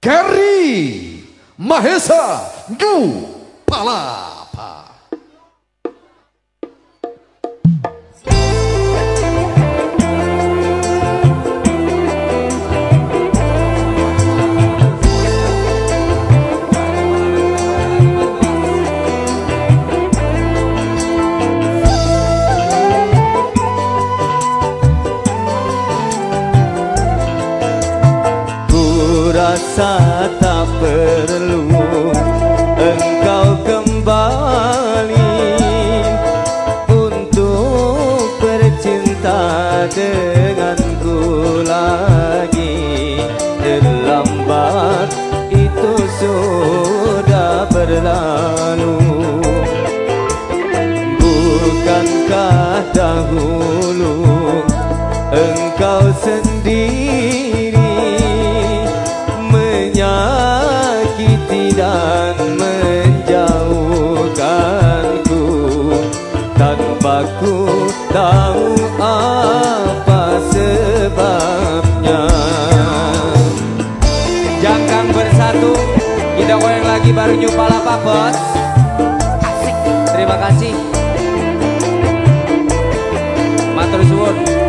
Kerry Mahesa Du Palapa. Saat tak perlu dan menjauhkanku. Tanpa ku tahu apa sebabnya. Jangkang bersatu. Kita goyang lagi baru nyupa lapak bos. Asik terima kasih. Matur suwun.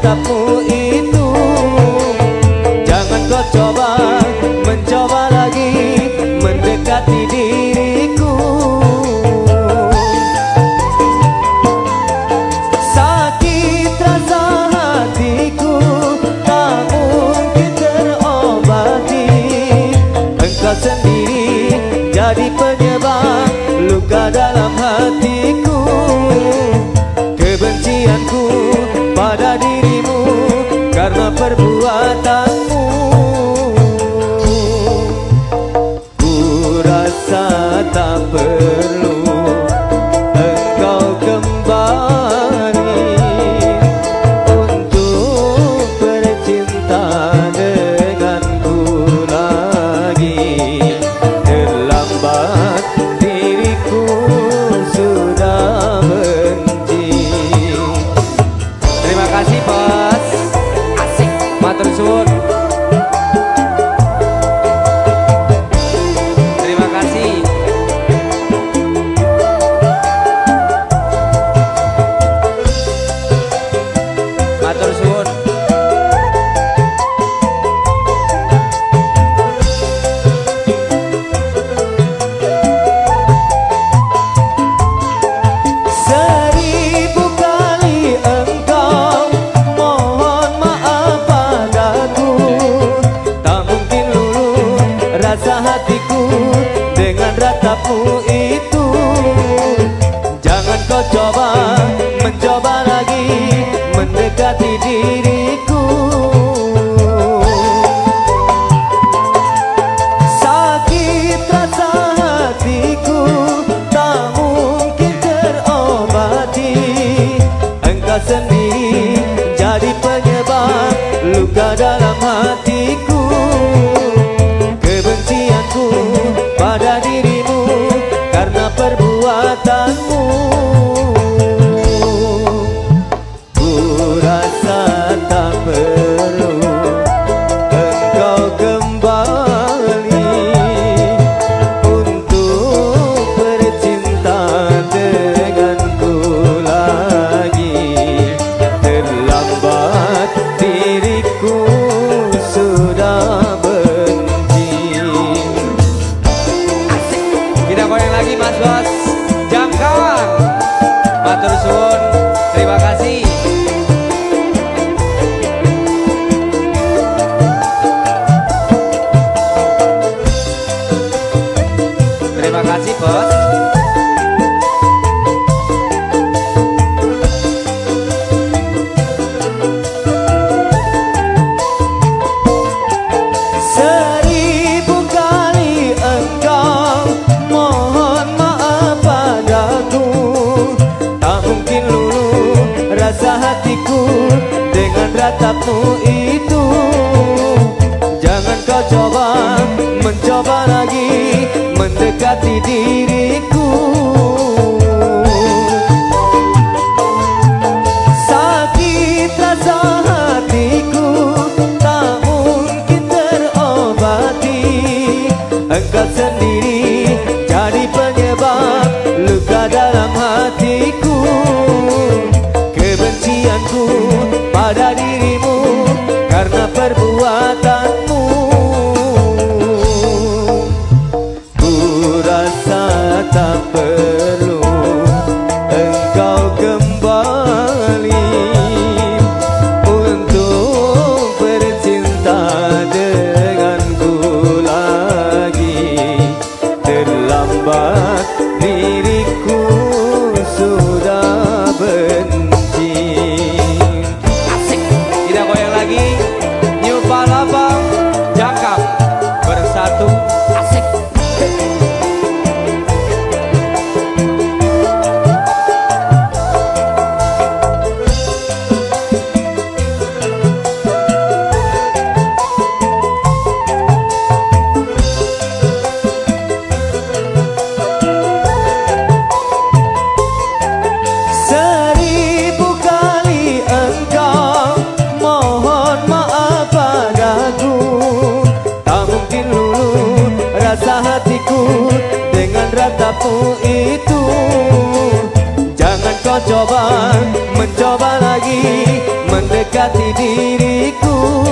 Stop. Luka dalam hati. beratapmu itu. Jangan kau coba mencoba lagi Mendekati diriku. Sakit rasa hatiku Tak mungkin terobati. Engkau sendiri jadi penyebab Luka dalam hatiku. Kebencianku pada itu. Jangan kau coba mencoba lagi mendekati diriku